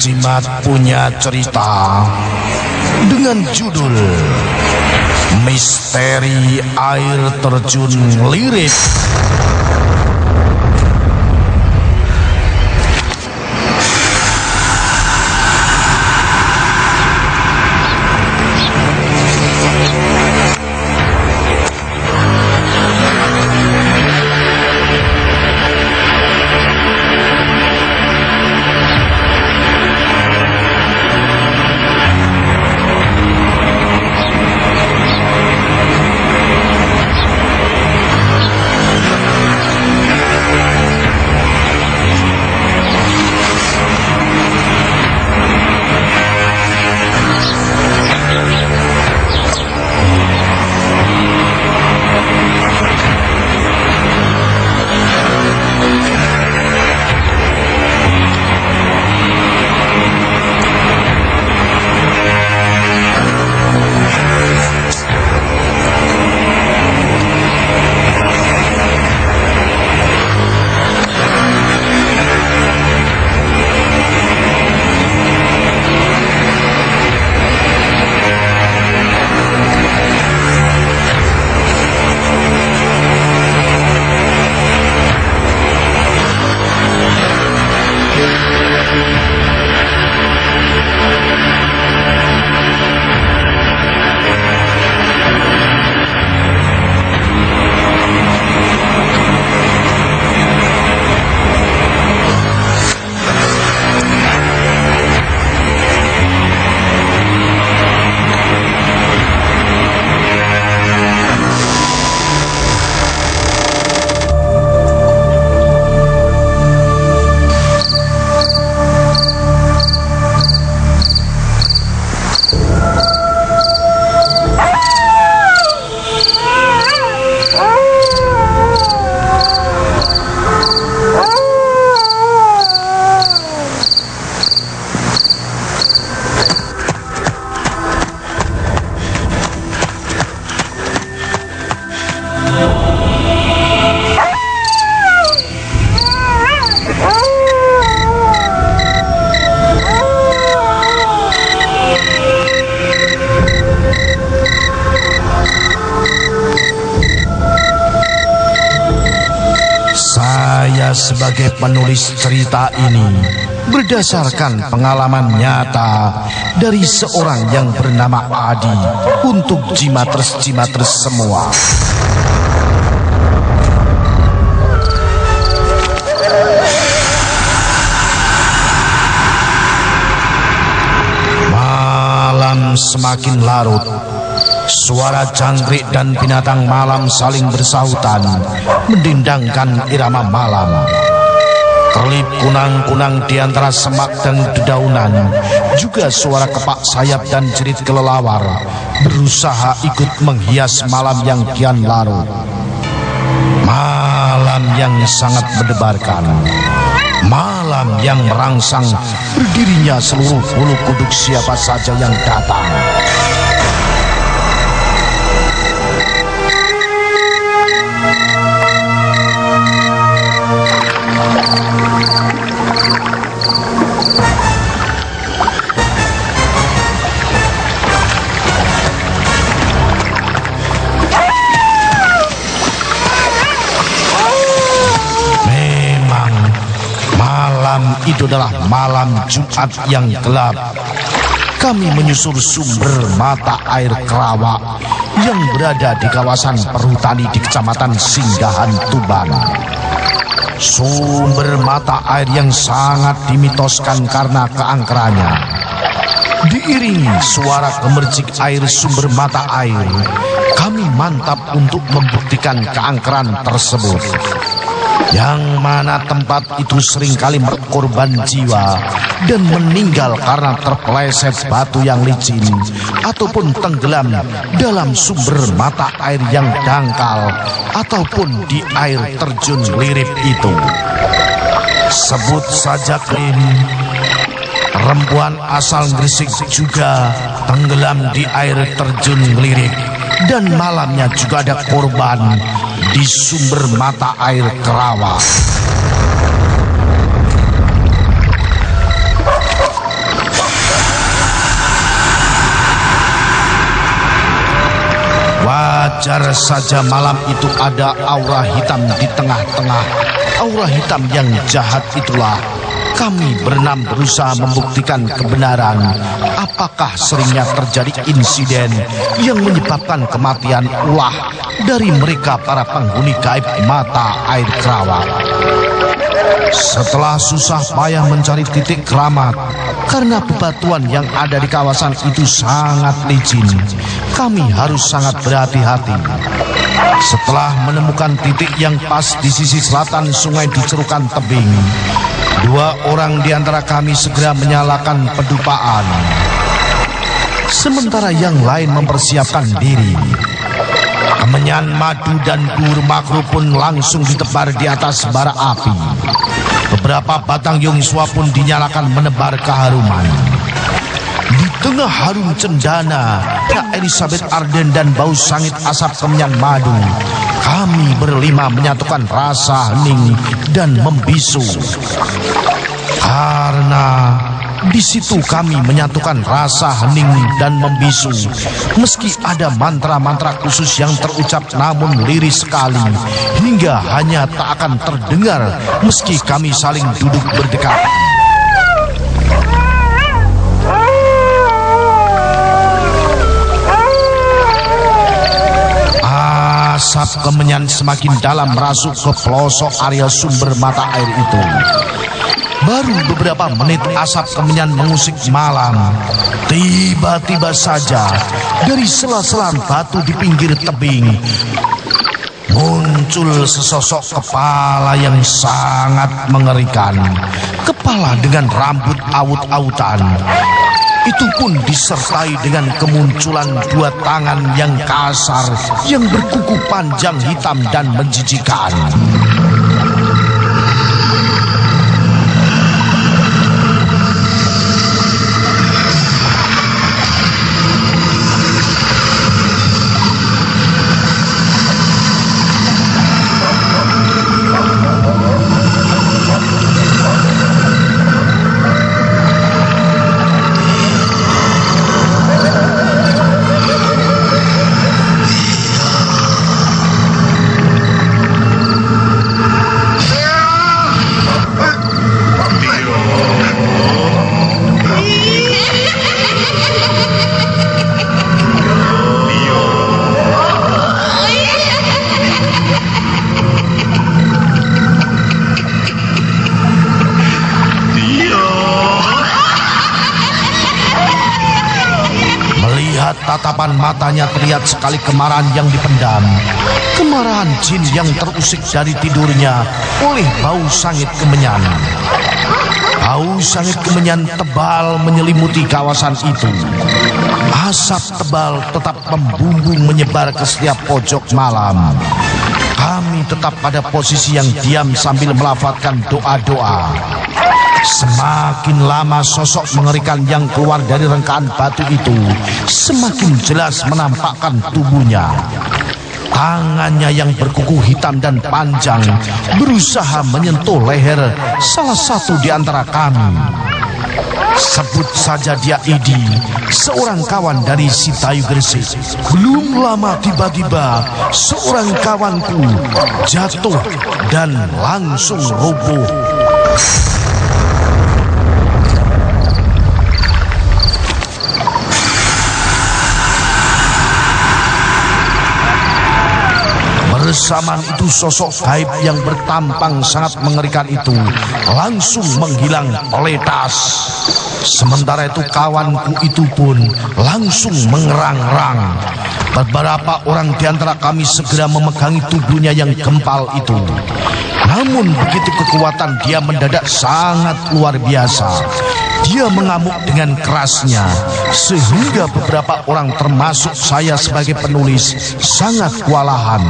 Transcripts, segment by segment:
Jimat punya cerita dengan judul Misteri Air Terjun Lirik. Sebagai penulis cerita ini berdasarkan pengalaman nyata dari seorang yang bernama Adi untuk jimatres-jimatres semua. Malam semakin larut Suara jangkrik dan binatang malam saling bersahutan Mendindangkan irama malam. Kelip kunang-kunang di antara semak dan dedaunan Juga suara kepak sayap dan jerit kelelawar Berusaha ikut menghias malam yang kian larut. Malam yang sangat mendebarkan Malam yang merangsang berdirinya seluruh bulu kuduk siapa saja yang datang itu adalah malam Jumat yang gelap. Kami menyusur sumber mata air Kerawak yang berada di kawasan perhutani di Kecamatan Singgahan Tuban. Sumber mata air yang sangat dimitoskan karena keangkerannya. Diiringi suara gemercik air sumber mata air, kami mantap untuk membuktikan keangkeran tersebut. Yang mana tempat itu sering kali berkorban jiwa dan meninggal karena terpeleset batu yang licin ataupun tenggelam dalam sumber mata air yang dangkal ataupun di air terjun lirip itu. Sebut saja Krim, perempuan asal Gresik juga tenggelam di air terjun lirik dan malamnya juga ada korban di sumber mata air Kerawa. Wajar saja malam itu ada aura hitam di tengah-tengah. Aura hitam yang jahat itulah kami berenam berusaha membuktikan kebenaran apakah seringnya terjadi insiden yang menyebabkan kematian ulah dari mereka para penghuni gaib mata air kerawat. Setelah susah payah mencari titik keramat karena bebatuan yang ada di kawasan itu sangat licin, kami harus sangat berhati-hati. Setelah menemukan titik yang pas di sisi selatan sungai di cerukan tebing, Dua orang di antara kami segera menyalakan pedupaan. Sementara yang lain mempersiapkan diri. Kemenyan madu dan dur makro pun langsung ditebar di atas bara api. Beberapa batang yongsua pun dinyalakan menebar keharuman. Di tengah harum cendana, Elizabeth Arden dan bau sangit asap kemenyan madu kami berlima menyatukan rasa hening dan membisu. Karena di situ kami menyatukan rasa hening dan membisu. Meski ada mantra-mantra khusus yang terucap namun lirih sekali. Hingga hanya tak akan terdengar meski kami saling duduk berdekat. Asap kemenyan semakin dalam merasuk ke pelosok area sumber mata air itu. Baru beberapa menit asap kemenyan mengusik malam. Tiba-tiba saja dari sela-sela batu di pinggir tebing muncul sesosok kepala yang sangat mengerikan. Kepala dengan rambut aut-autan itu pun disertai dengan kemunculan dua tangan yang kasar yang berkuku panjang hitam dan menjijikan. Sekali kemarahan yang dipendam. Kemarahan jin yang terusik dari tidurnya oleh bau sangit kemenyan. Bau sangit kemenyan tebal menyelimuti kawasan itu. Asap tebal tetap membumbung menyebar ke setiap pojok malam. Kami tetap pada posisi yang diam sambil melafatkan doa-doa. Semakin lama sosok mengerikan yang keluar dari rengkaan batu itu semakin jelas menampakkan tubuhnya. Tangannya yang berkuku hitam dan panjang berusaha menyentuh leher salah satu di antara kami. Sebut saja dia Idi, seorang kawan dari Sitayu Gresik. Belum lama tiba-tiba seorang kawanku jatuh dan langsung roboh. Bersamaan itu sosok gaib yang bertampang sangat mengerikan itu langsung menghilang peletas. Sementara itu kawanku itu pun langsung mengerang-rang. Beberapa orang di antara kami segera memegangi tubuhnya yang gempal itu. Namun begitu kekuatan dia mendadak sangat luar biasa. Dia mengamuk dengan kerasnya sehingga beberapa orang termasuk saya sebagai penulis sangat kewalahan.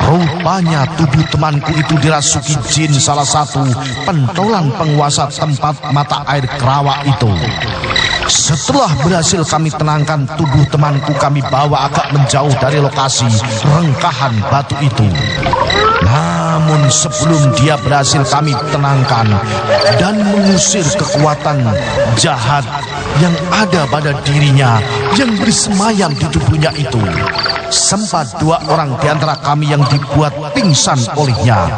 Rupanya tubuh temanku itu dirasuki jin salah satu pentolan penguasa tempat mata air kerawak itu. Setelah berhasil kami tenangkan tubuh temanku kami bawa agak menjauh dari lokasi rengkahan batu itu. Namun sebelum dia berhasil kami tenangkan dan mengusir kekuatan jahat yang ada pada dirinya yang bersemayam di tubuhnya itu. Sempat dua orang di antara kami yang dibuat pingsan olehnya.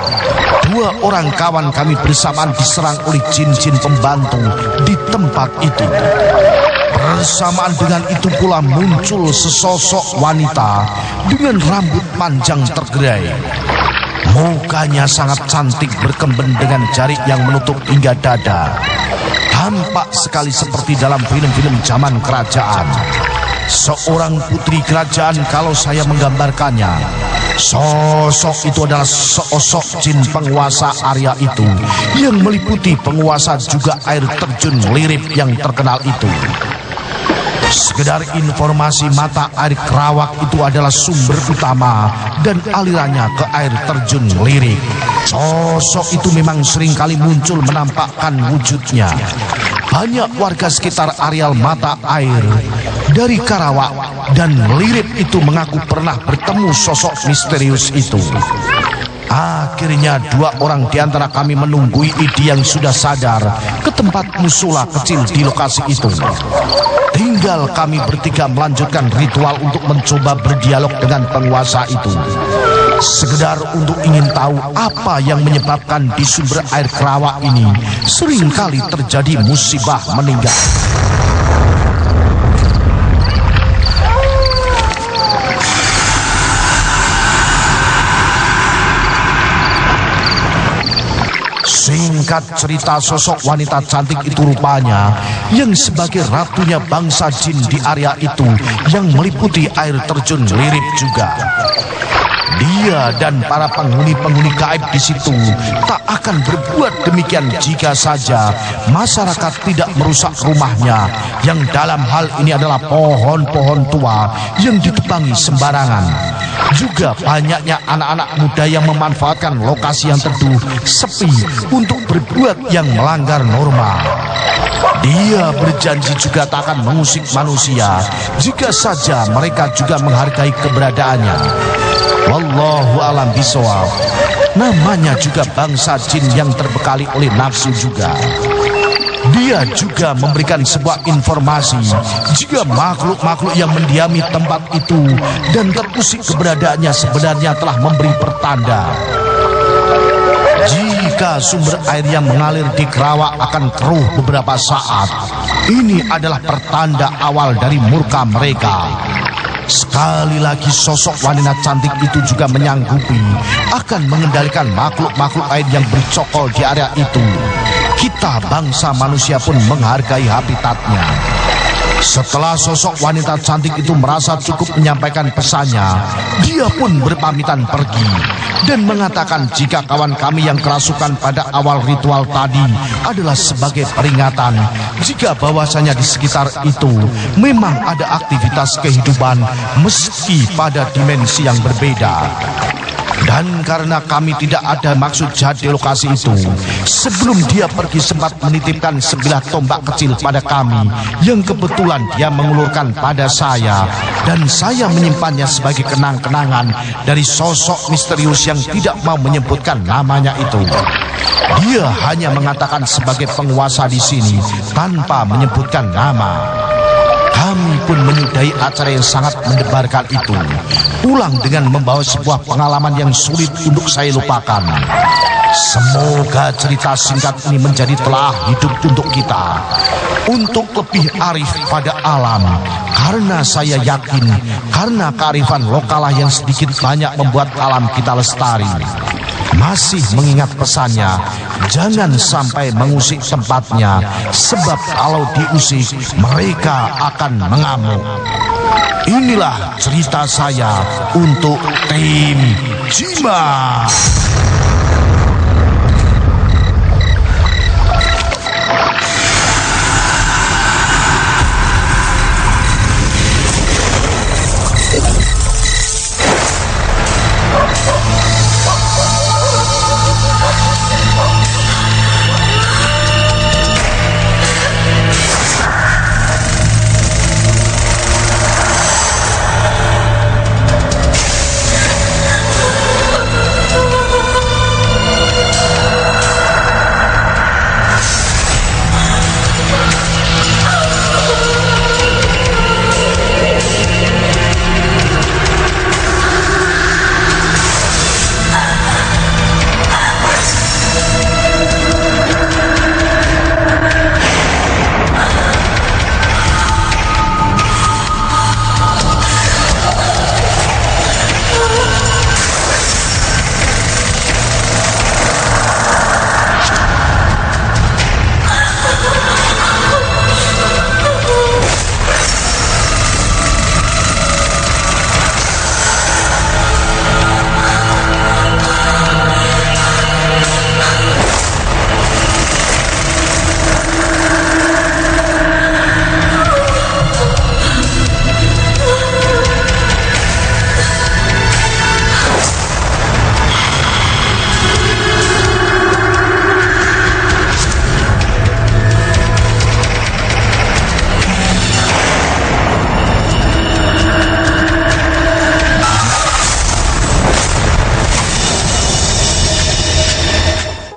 Dua orang kawan kami bersamaan diserang oleh jin-jin pembantu di tempat itu. Bersamaan dengan itu pula muncul sesosok wanita dengan rambut panjang tergerai. Mukanya sangat cantik berkemben dengan jari yang menutup hingga dada. Tampak sekali seperti dalam film-film zaman kerajaan. Seorang putri kerajaan kalau saya menggambarkannya. Sosok itu adalah sosok jin penguasa area itu yang meliputi penguasa juga air terjun lirip yang terkenal itu. Sekedar informasi mata air kerawak itu adalah sumber utama dan alirannya ke air terjun lirik. Sosok itu memang sering kali muncul menampakkan wujudnya. Banyak warga sekitar areal mata air dari Karawak dan Lirip itu mengaku pernah bertemu sosok misterius itu. Akhirnya dua orang di antara kami menunggui Idi yang sudah sadar ke tempat musula kecil di lokasi itu. Tinggal kami bertiga melanjutkan ritual untuk mencoba berdialog dengan penguasa itu. Sekedar untuk ingin tahu apa yang menyebabkan di sumber air kerawak ini sering kali terjadi musibah meninggal. Singkat cerita sosok wanita cantik itu rupanya yang sebagai ratunya bangsa jin di area itu yang meliputi air terjun lirip juga. Dia dan para penghuni-penghuni gaib di situ tak akan berbuat demikian jika saja masyarakat tidak merusak rumahnya yang dalam hal ini adalah pohon-pohon tua yang ditebangi sembarangan. Juga banyaknya anak-anak muda yang memanfaatkan lokasi yang teduh, sepi untuk berbuat yang melanggar norma. Dia berjanji juga tak akan mengusik manusia jika saja mereka juga menghargai keberadaannya. Wallahu alam bisawab. Namanya juga bangsa jin yang terbekali oleh nafsu juga. Dia juga memberikan sebuah informasi jika makhluk-makhluk yang mendiami tempat itu dan terusik keberadaannya sebenarnya telah memberi pertanda. Jika sumber air yang mengalir di Kerawak akan keruh beberapa saat, ini adalah pertanda awal dari murka mereka. Sekali lagi sosok wanita cantik itu juga menyanggupi akan mengendalikan makhluk-makhluk air yang bercokol di area itu. Kita bangsa manusia pun menghargai habitatnya. Setelah sosok wanita cantik itu merasa cukup menyampaikan pesannya, dia pun berpamitan pergi dan mengatakan jika kawan kami yang kerasukan pada awal ritual tadi adalah sebagai peringatan jika bahwasanya di sekitar itu memang ada aktivitas kehidupan meski pada dimensi yang berbeda. Dan karena kami tidak ada maksud jahat di lokasi itu, sebelum dia pergi sempat menitipkan sebilah tombak kecil pada kami yang kebetulan dia mengulurkan pada saya dan saya menyimpannya sebagai kenang-kenangan dari sosok misterius yang tidak mau menyebutkan namanya itu. Dia hanya mengatakan sebagai penguasa di sini tanpa menyebutkan nama. Kami pun menyudahi acara yang sangat mendebarkan itu. Pulang dengan membawa sebuah pengalaman yang sulit untuk saya lupakan. Semoga cerita singkat ini menjadi telah hidup untuk kita. Untuk lebih arif pada alam. Karena saya yakin, karena kearifan lokalah yang sedikit banyak membuat alam kita lestari masih mengingat pesannya, jangan sampai mengusik tempatnya, sebab kalau diusik mereka akan mengamuk. Inilah cerita saya untuk tim Jima.